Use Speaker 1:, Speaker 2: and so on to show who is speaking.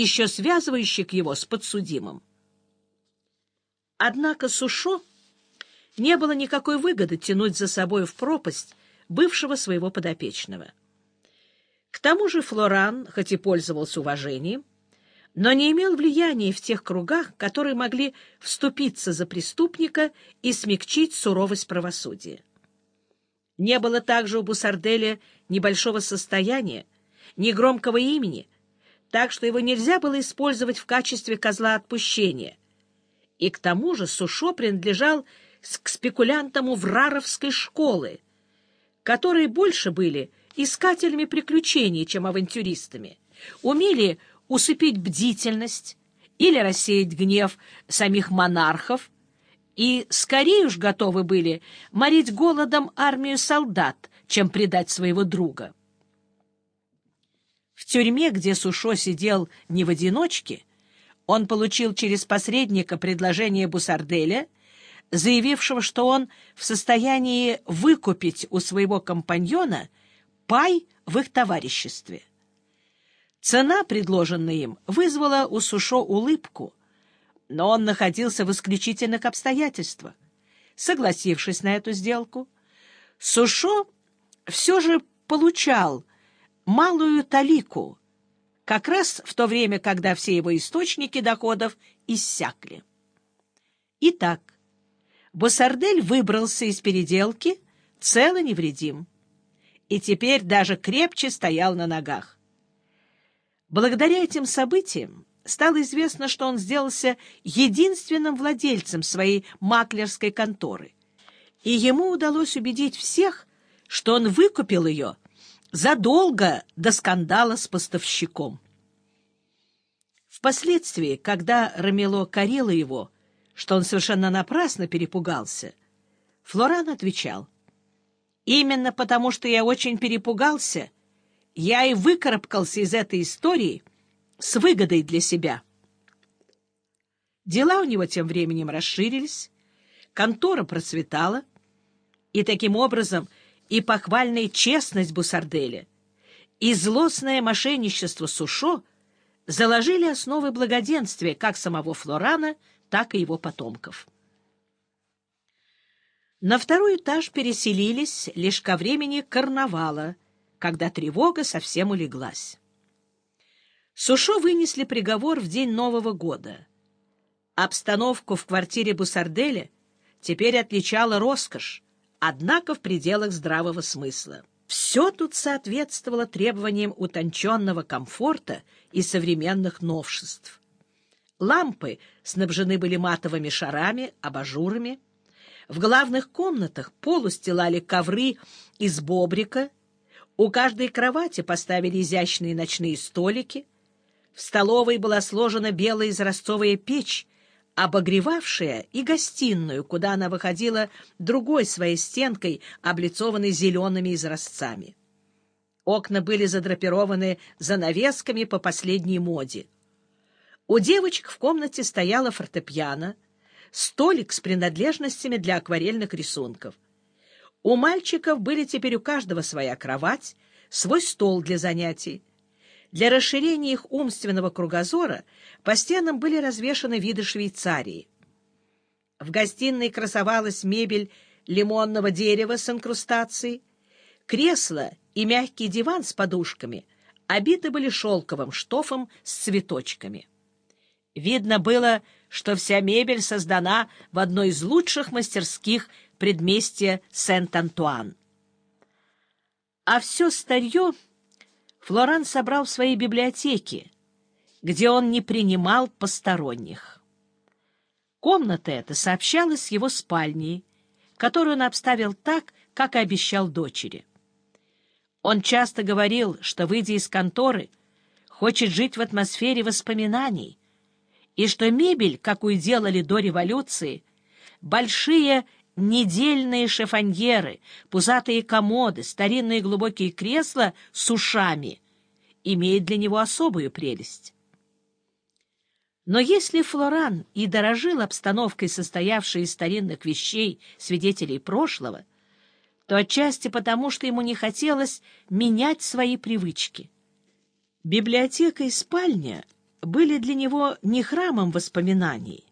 Speaker 1: еще связывающих его с подсудимым. Однако Сушо не было никакой выгоды тянуть за собой в пропасть бывшего своего подопечного. К тому же Флоран, хоть и пользовался уважением, но не имел влияния в тех кругах, которые могли вступиться за преступника и смягчить суровость правосудия. Не было также у Бусарделя небольшого состояния, ни громкого имени, так что его нельзя было использовать в качестве козла отпущения. И к тому же Сушо принадлежал к спекулянтам Увраровской школы, которые больше были искателями приключений, чем авантюристами, умели усыпить бдительность или рассеять гнев самих монархов, и скорее уж готовы были морить голодом армию солдат, чем предать своего друга. Тюрьме, где Сушо сидел не в одиночке, он получил через посредника предложение Бусарделя, заявившего, что он в состоянии выкупить у своего компаньона пай в их товариществе. Цена, предложенная им, вызвала у Сушо улыбку, но он находился в исключительных обстоятельствах. Согласившись на эту сделку, Сушо все же получал малую талику, как раз в то время, когда все его источники доходов иссякли. Итак, Босардель выбрался из переделки цел и невредим, и теперь даже крепче стоял на ногах. Благодаря этим событиям стало известно, что он сделался единственным владельцем своей маклерской конторы, и ему удалось убедить всех, что он выкупил ее задолго до скандала с поставщиком. Впоследствии, когда Рамело корила его, что он совершенно напрасно перепугался, Флоран отвечал, «Именно потому, что я очень перепугался, я и выкарабкался из этой истории с выгодой для себя». Дела у него тем временем расширились, контора процветала, и таким образом — и похвальная честность Бусарделя, и злостное мошенничество Сушо заложили основы благоденствия как самого Флорана, так и его потомков. На второй этаж переселились лишь ко времени карнавала, когда тревога совсем улеглась. Сушо вынесли приговор в день Нового года. Обстановку в квартире Бусарделя теперь отличала роскошь, однако в пределах здравого смысла. Все тут соответствовало требованиям утонченного комфорта и современных новшеств. Лампы снабжены были матовыми шарами, абажурами. В главных комнатах полу стилали ковры из бобрика, у каждой кровати поставили изящные ночные столики, в столовой была сложена белая изразцовая печь обогревавшая и гостиную, куда она выходила другой своей стенкой, облицованной зелеными изразцами. Окна были задрапированы занавесками по последней моде. У девочек в комнате стояла фортепиано, столик с принадлежностями для акварельных рисунков. У мальчиков были теперь у каждого своя кровать, свой стол для занятий. Для расширения их умственного кругозора по стенам были развешаны виды Швейцарии. В гостиной красовалась мебель лимонного дерева с инкрустацией, кресло и мягкий диван с подушками обиты были шелковым штофом с цветочками. Видно было, что вся мебель создана в одной из лучших мастерских предместья Сент-Антуан. А все старье Флоран собрал в своей библиотеке, где он не принимал посторонних. Комната эта сообщалась с его спальней, которую он обставил так, как и обещал дочери. Он часто говорил, что, выйдя из конторы, хочет жить в атмосфере воспоминаний, и что мебель, какую делали до революции, большие недельные шифоньеры, пузатые комоды, старинные глубокие кресла с ушами имеют для него особую прелесть. Но если Флоран и дорожил обстановкой, состоявшей из старинных вещей свидетелей прошлого, то отчасти потому, что ему не хотелось менять свои привычки. Библиотека и спальня были для него не храмом воспоминаний,